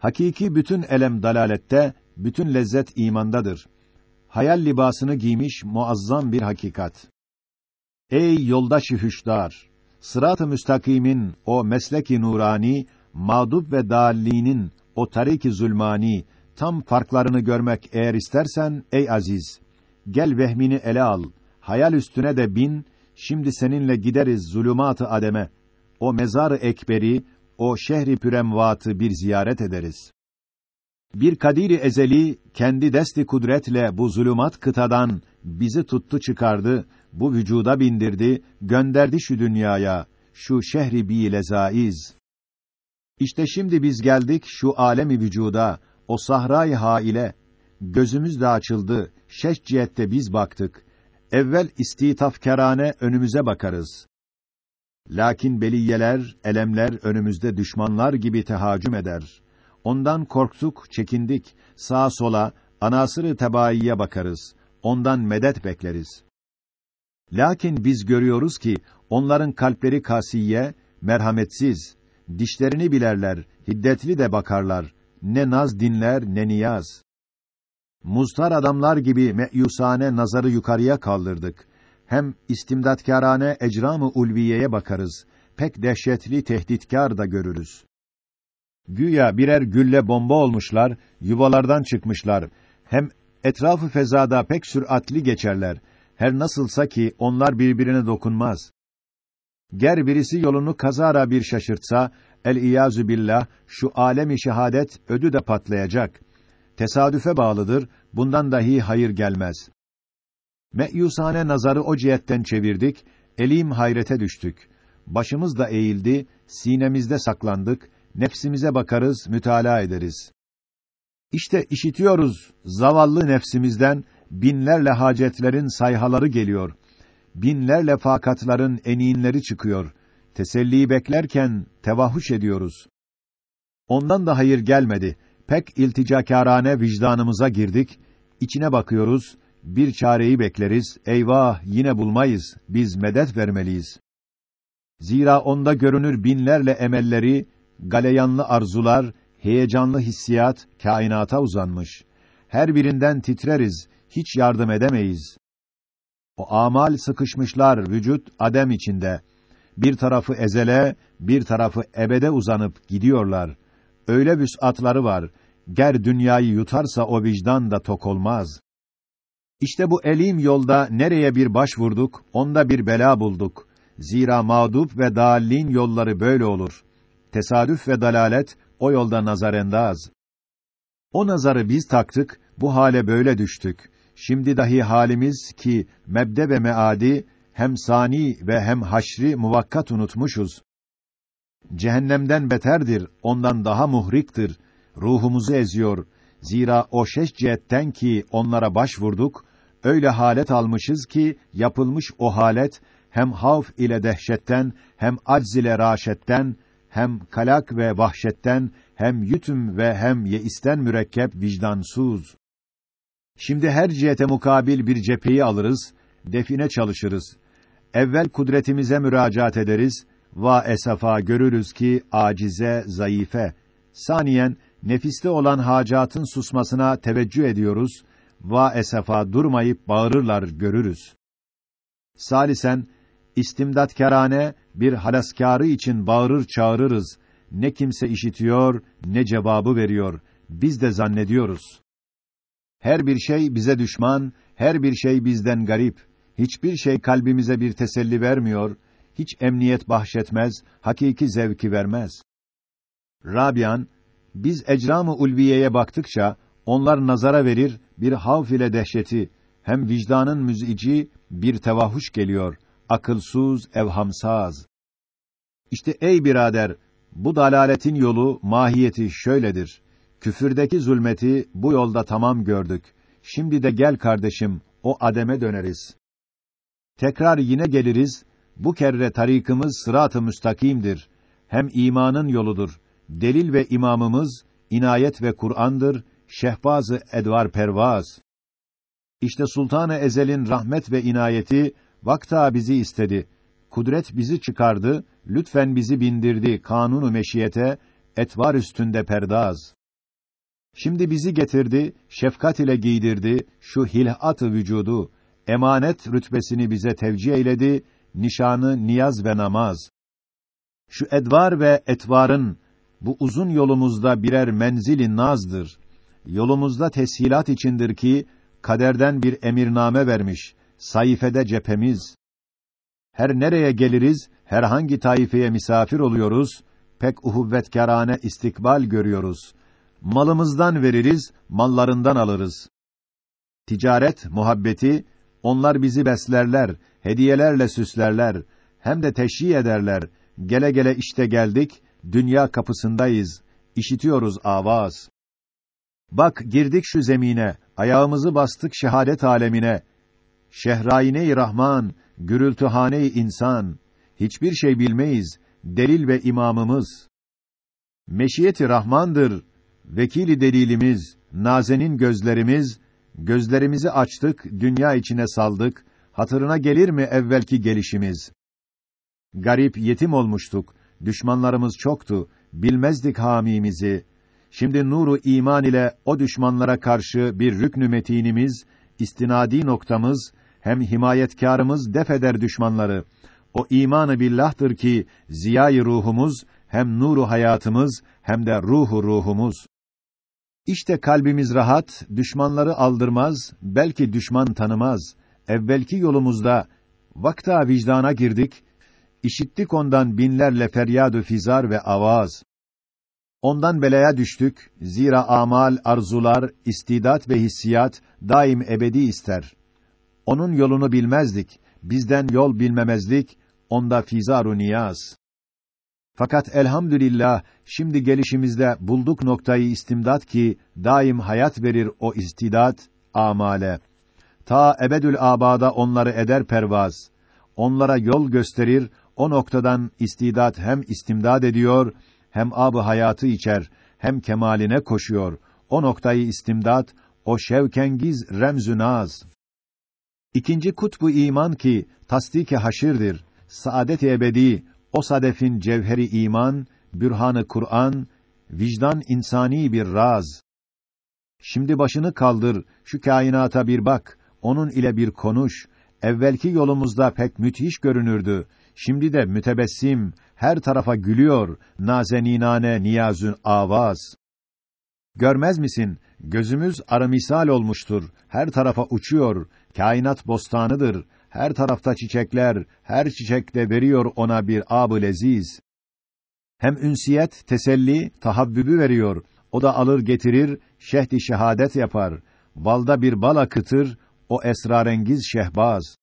Hakiki bütün elem dalalette, bütün lezzet imandadır. Hayal libasını giymiş muazzam bir hakikat. Ey yoldaşı hüşdar! Sırat-ı müstakimin o mesleki nurani, mağdub ve dallinin o tarik-i zulmani tam farklarını görmek eğer istersen ey aziz, gel vehmini ele al. Hayal üstüne de bin, şimdi seninle gideriz zulümat-ı ademe. O mezar-ı ekberi, o şehri püremvatı bir ziyaret ederiz. Bir kadiri ezeli kendi desti kudretle bu zulümat kıtadan bizi tuttu çıkardı, bu vücuda bindirdi, gönderdi şu dünyaya, şu şehri bi lezaiz. İşte şimdi biz geldik şu alemi vücuda, o sahra-i haile. Gözümüz de açıldı, şeş cihette biz baktık. Evvel istitafkarane önümüze bakarız. Lakin beliyeler, elemler önümüzde düşmanlar gibi tehacüm eder. Ondan korktuk, çekindik. Sağa sola, anasırı tebaiye bakarız. Ondan medet bekleriz. Lakin biz görüyoruz ki onların kalpleri kasiye, merhametsiz, dişlerini bilerler, hiddetli de bakarlar. Ne naz dinler ne niyaz. Muztar adamlar gibi meyusane nazarı yukarıya kaldırdık. Hem istimdatkârane ecram-ı ulviyeye bakarız. Pek dehşetli tehditkar da görürüz. Güya birer gülle bomba olmuşlar, yuvalardan çıkmışlar. Hem etrafı fezada pek süratli geçerler. Her nasılsa ki onlar birbirine dokunmaz. Ger birisi yolunu kazara bir şaşırtsa, el iyazu billah, şu alemi şehadet ödü de patlayacak. Tesadüfe bağlıdır, bundan dahi hayır gelmez. Meyusane nazarı o cihetten çevirdik, elim hayrete düştük. Başımız da eğildi, sinemizde saklandık, nefsimize bakarız, mütalaa ederiz. İşte işitiyoruz, zavallı nefsimizden binlerle hacetlerin sayhaları geliyor. Binlerle fakatların eniğinleri çıkıyor. Teselliyi beklerken tevahhuş ediyoruz. Ondan da hayır gelmedi. Pek ilticakârane vicdanımıza girdik. İçine bakıyoruz. Bir çareyi bekleriz. Eyvah, yine bulmayız. Biz medet vermeliyiz. Zira onda görünür binlerle emelleri, galeyanlı arzular, heyecanlı hissiyat kainata uzanmış. Her birinden titreriz, hiç yardım edemeyiz. O amal sıkışmışlar vücut adem içinde. Bir tarafı ezele, bir tarafı ebede uzanıp gidiyorlar. Öyle vüs'atları var. Ger dünyayı yutarsa o vicdan da tok olmaz. İşte bu elim yolda nereye bir baş vurduk, onda bir bela bulduk. Zira mağdup ve dâllin yolları böyle olur. Tesadüf ve dalalet o yolda nazarendaz. O nazarı biz taktık, bu hale böyle düştük. Şimdi dahi halimiz ki mebde ve meadi hem sani ve hem haşri muvakkat unutmuşuz. Cehennemden beterdir, ondan daha muhriktir. Ruhumuzu eziyor. Zira o şeş cihetten ki onlara başvurduk, öyle halet almışız ki yapılmış o halet hem havf ile dehşetten hem acz ile raşetten hem kalak ve vahşetten hem yütüm ve hem yeisten mürekkep vicdansuz. Şimdi her cihete mukabil bir cepheyi alırız, define çalışırız. Evvel kudretimize müracaat ederiz, va esafa görürüz ki acize, zayıfe. Saniyen nefiste olan hacatın susmasına teveccüh ediyoruz, va esafa durmayıp bağırırlar görürüz. Salisen istimdatkarane bir halaskârı için bağırır çağırırız. Ne kimse işitiyor, ne cevabı veriyor. Biz de zannediyoruz. Her bir şey bize düşman, her bir şey bizden garip. Hiçbir şey kalbimize bir teselli vermiyor, hiç emniyet bahşetmez, hakiki zevki vermez. Rabian, biz ecram-ı ulviyeye baktıkça, onlar nazara verir, bir havf ile dehşeti, hem vicdanın müzici bir tevahhuş geliyor, akılsız, evhamsaz. İşte ey birader, bu dalaletin yolu, mahiyeti şöyledir. Küfürdeki zulmeti bu yolda tamam gördük. Şimdi de gel kardeşim, o ademe döneriz. Tekrar yine geliriz. Bu kerre tarikımız sırat-ı müstakimdir. Hem imanın yoludur. Delil ve imamımız inayet ve Kur'an'dır. Şehbazı edvar pervaz. İşte Sultan-ı Ezel'in rahmet ve inayeti vakta bizi istedi. Kudret bizi çıkardı, lütfen bizi bindirdi kanunu meşiyete, etvar üstünde perdaz. Şimdi bizi getirdi, şefkat ile giydirdi, şu hilhat-ı vücudu, emanet rütbesini bize tevcih eyledi, nişanı niyaz ve namaz. Şu edvar ve etvarın, bu uzun yolumuzda birer menzili nazdır. Yolumuzda teshilat içindir ki, kaderden bir emirname vermiş, sayfede cephemiz. Her nereye geliriz, herhangi taifeye misafir oluyoruz, pek uhuvvetkârane istikbal görüyoruz. Malımızdan veririz, mallarından alırız. Ticaret, muhabbeti, onlar bizi beslerler, hediyelerle süslerler, hem de teşhi ederler. Gele gele işte geldik, dünya kapısındayız, işitiyoruz avaz. Bak girdik şu zemine, ayağımızı bastık şehadet alemine. Şehrayine-i Rahman, gürültühane-i insan, hiçbir şey bilmeyiz, delil ve imamımız. Meşiyeti Rahmandır, vekili delilimiz, nazenin gözlerimiz, gözlerimizi açtık, dünya içine saldık, hatırına gelir mi evvelki gelişimiz? Garip, yetim olmuştuk, düşmanlarımız çoktu, bilmezdik hamimizi. Şimdi nuru iman ile o düşmanlara karşı bir rüknü metinimiz, istinadi noktamız, hem himayetkârımız defeder düşmanları. O imanı billah'tır ki ziyayı ruhumuz hem nuru hayatımız hem de ruhu ruhumuz. İşte kalbimiz rahat, düşmanları aldırmaz, belki düşman tanımaz. Evvelki yolumuzda vakta vicdana girdik, işittik ondan binlerle feryad fizar ve avaz. Ondan belaya düştük, zira amal, arzular, istidat ve hissiyat daim ebedi ister. Onun yolunu bilmezdik, bizden yol bilmemezlik, onda fizaru niyaz. Fakat elhamdülillah şimdi gelişimizde bulduk noktayı istimdat ki daim hayat verir o istidat amale. Ta ebedül abada onları eder pervaz. Onlara yol gösterir. O noktadan istidat hem istimdad ediyor hem ab hayatı içer hem kemaline koşuyor. O noktayı istimdat o şevkengiz remzü naz. İkinci kutbu iman ki tasdik-i haşirdir. Saadet-i ebedi o sadefin cevheri iman, bürhanı Kur'an, vicdan insani bir raz. Şimdi başını kaldır, şu kainata bir bak, onun ile bir konuş. Evvelki yolumuzda pek müthiş görünürdü. Şimdi de mütebessim, her tarafa gülüyor, nazeninane niyazün avaz. Görmez misin? Gözümüz arı misal olmuştur. Her tarafa uçuyor. Kainat bostanıdır. Her tarafta çiçekler, her çiçekte veriyor ona bir ab-ı leziz. Hem ünsiyet, teselli, tahabbübü veriyor. O da alır getirir, şehdi şehadet yapar. Balda bir bal akıtır, o esrarengiz şehbaz.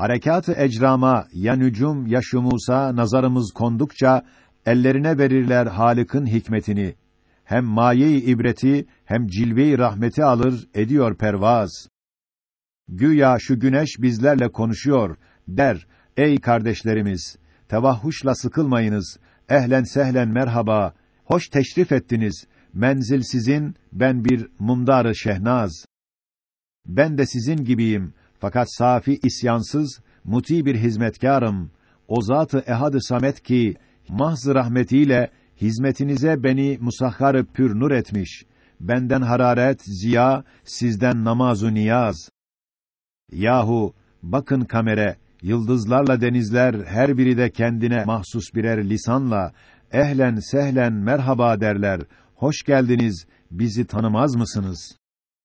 Harekatı ecrama ya nücum ya şumusa nazarımız kondukça ellerine verirler Halık'ın hikmetini. Hem maye-i ibreti hem cilve-i rahmeti alır ediyor pervaz. Güya şu güneş bizlerle konuşuyor der. Ey kardeşlerimiz, tevahhuşla sıkılmayınız. Ehlen sehlen merhaba. Hoş teşrif ettiniz. Menzil sizin, ben bir mumdarı şehnaz. Ben de sizin gibiyim. Fakat safi isyansız, muti bir hizmetkarım. O zat-ı ehad-ı samet ki mahz rahmetiyle hizmetinize beni musahhar pür nur etmiş. Benden hararet, ziya, sizden namazu niyaz. Yahu bakın kamere, yıldızlarla denizler her biri de kendine mahsus birer lisanla ehlen sehlen merhaba derler. Hoş geldiniz. Bizi tanımaz mısınız?